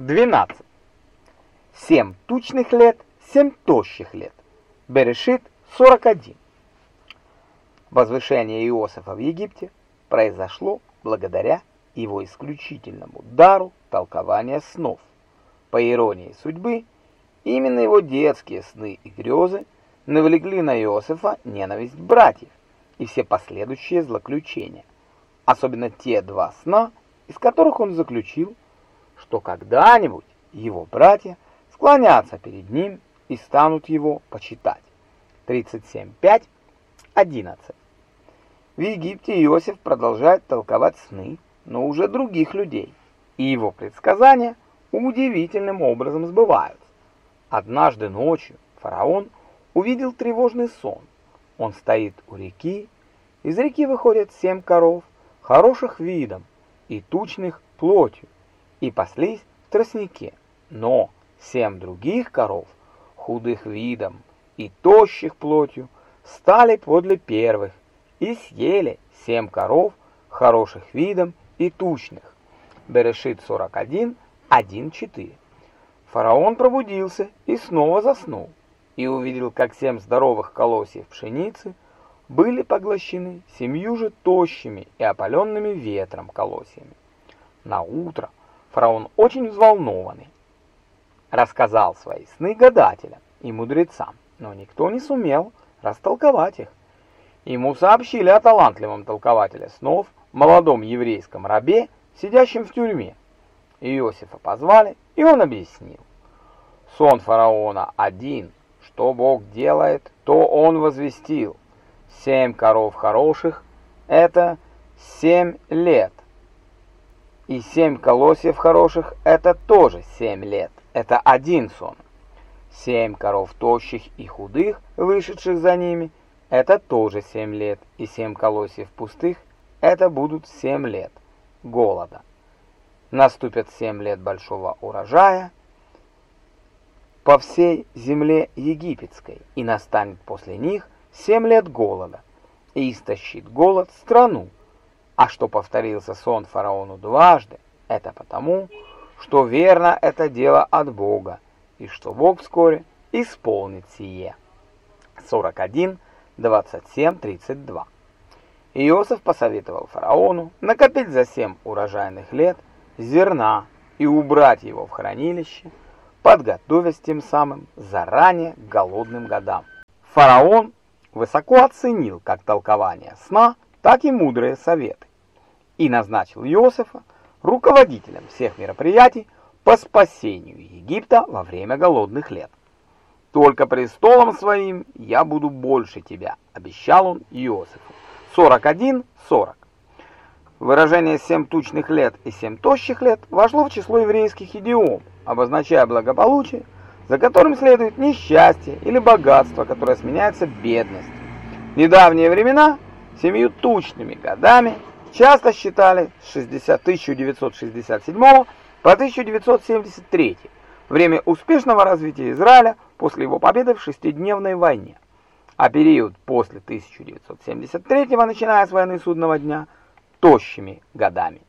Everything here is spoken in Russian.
12. Семь тучных лет, семь тощих лет. Берешит 41. Возвышение Иосифа в Египте произошло благодаря его исключительному дару толкования снов. По иронии судьбы, именно его детские сны и грезы навлекли на Иосифа ненависть братьев и все последующие злоключения, особенно те два сна, из которых он заключил, что когда-нибудь его братья склонятся перед ним и станут его почитать. 37.5, 11. В Египте Иосиф продолжает толковать сны, но уже других людей, и его предсказания удивительным образом сбываются. Однажды ночью фараон увидел тревожный сон. Он стоит у реки, из реки выходят семь коров, хороших видом и тучных плотью, и паслись в тростнике. Но семь других коров, худых видом и тощих плотью, стали подле первых и съели семь коров, хороших видом и тучных. Берешит 41, 1-4. Фараон пробудился и снова заснул, и увидел, как семь здоровых колосьев пшеницы были поглощены семью же тощими и опаленными ветром колосьями. На утро фараон очень взволнованный рассказал свои сны гадателям и мудрецам, но никто не сумел растолковать их. Ему сообщили о талантливом толкователе снов, молодом еврейском рабе, сидящем в тюрьме. Иосифа позвали, и он объяснил. Сон фараона один, что Бог делает, то он возвестил. Семь коров хороших — это семь лет. И семь колосьев хороших — это тоже семь лет. Это один сон. Семь коров тощих и худых, вышедших за ними, это тоже семь лет. И семь колосьев пустых — это будут семь лет голода. Наступят семь лет большого урожая по всей земле египетской, и настанет после них семь лет голода, и истощит голод страну. А что повторился сон фараону дважды, это потому, что верно это дело от Бога, и что Бог вскоре исполнит сие. 41, 27, 32. Иосиф посоветовал фараону накопить за семь урожайных лет зерна и убрать его в хранилище, подготовясь тем самым заранее к голодным годам. Фараон высоко оценил как толкование сна, так и мудрые советы и назначил Иосифа руководителем всех мероприятий по спасению Египта во время голодных лет. «Только престолом своим я буду больше тебя», — обещал он Иосифу. 41-40. Выражение «семь тучных лет» и «семь тощих лет» вошло в число еврейских идиом, обозначая благополучие, за которым следует несчастье или богатство, которое сменяется бедностью. В недавние времена семью тучными годами часто считали с 1967 по 1973, время успешного развития Израиля после его победы в шестидневной войне. А период после 1973, начиная с войны судного дня, тощими годами.